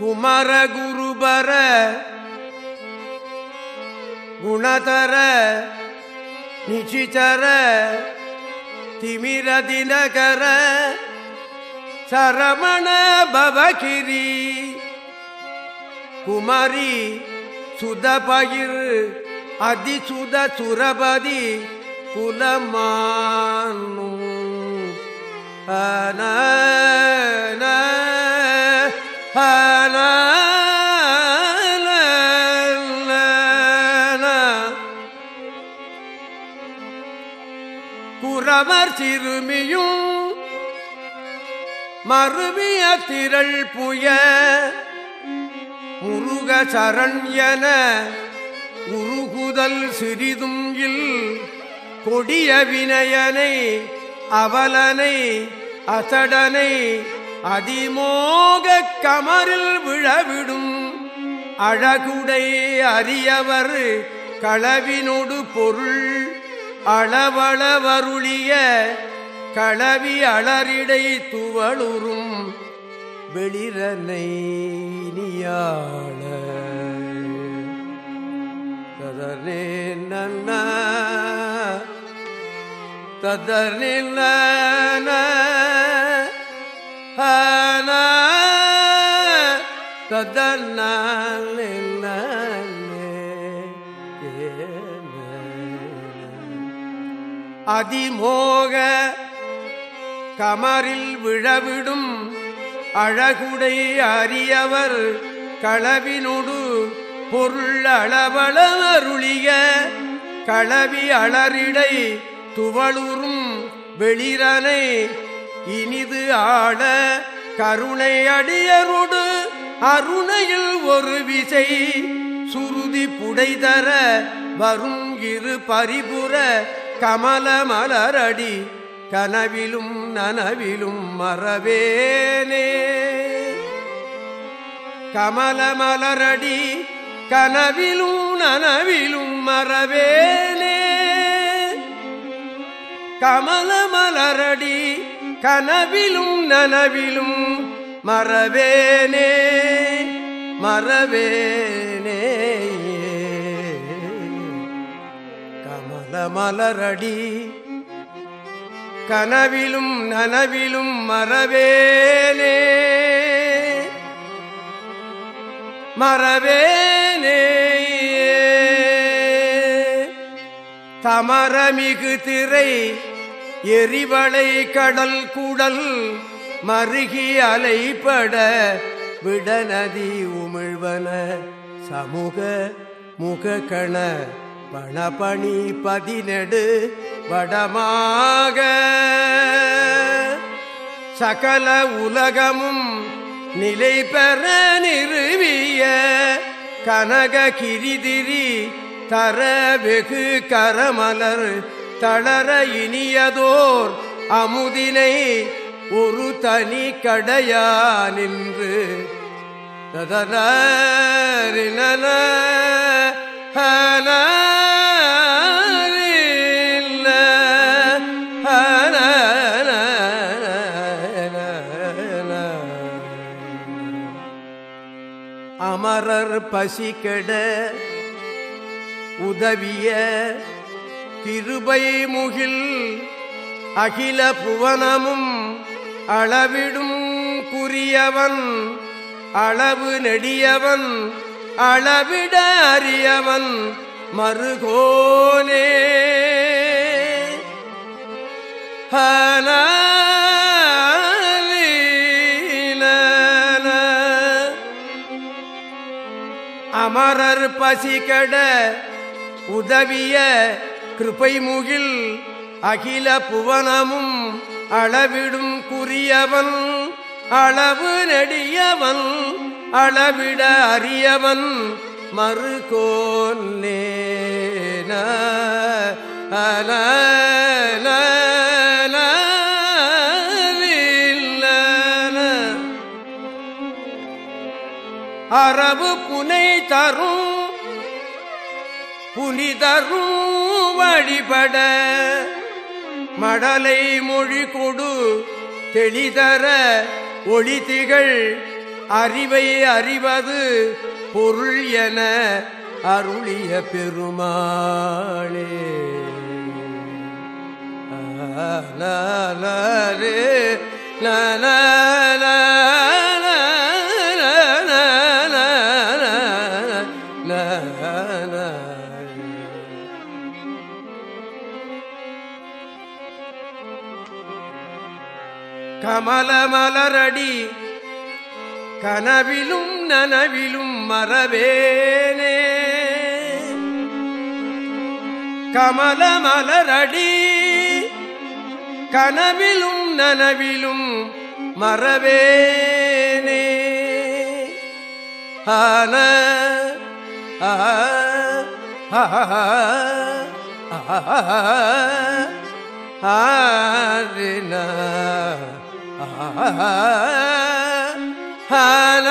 குமர குருபர குணதர நிச்சிச்சர திமிரதினகர சரமண பவகிரி. குமரி சுதபகிர் அதிசுத சுரபதி குலமானு ஆன குறவர் சிறுமியும் மறுவிய திரள் புய முருக சரண் என உருகுதல் சிறிதும் இல் கொடிய வினயனை அவலனை அசடனை அதிமோக கமரில் விழவிடும். அழகுடை அரியவர் களவினொடு பொருள் அளவளவருளிய களவி அளரிடை துவளுறும் வெளிரனை நியாள ததனே நன்ன ததனே நன்ன ஹன அதிமோக கமரில் விழவிடும் அழகுடை அரியவர் களவினொடு பொருள் அளவளருளிய களவி அளரிடை துவளுறும் வெளிரனை இனிது ஆள கருணை அடியருடு அருணையில் ஒரு விசை சுருதி புடைதர வரும் இரு பரிபுற கமல மலரடி கனவிலும் நனவிலும் மறவேனே. கமல மலரடி கனவிலும் நனவிலும் மறவேனே. கமல மலரடி கனவிலும் நனவிலும் மறவேனே. மறவே மலரடி. கனவிலும் நனவிலும் மறவேனே. மறவேனே. தமரமிகு திரை எரிவளை கடல் குடல் மருகி அலைப்பட விடநதி உமிழ்வன சமூக முகக்கண பணபணி பதினெடு வடமாக. சகல உலகமும் நிலை பெற நிறுவிய கனக கிரிதிரி தர வெகு கரமலர் தளர இனியதோர் அமுதினை ஒரு தனி கடையா நின்று. ததரின பரர் பசிகெட உதவிய கிருபை முகில் அகில புவனமும் அளவிடும் குறியவன் அளவு நெடியவன் அளவிட அறியவன் மறுகோனே ஹலா அமரர் பசிகட உதவிய கிருபை முகில் அகில புவனமும் அளவிடும் குறியவன் அளவு நெடியவன் அளவிட அறியவன் மறுகோன்னேன அல அரபு தரும் புனிதரும் வழிபட மடலை மொழி கொடு தெளிதர ஒளிதிகள் அறிவை அறிவது பொருள் என அருளிய பெருமாளே. லே கமல மலரடி கனவிலும் நனவிலும் மறவேனே கமல மலரடி கனவிலும் நனவிலும் மறவேனே ஆன ஆரின ஆன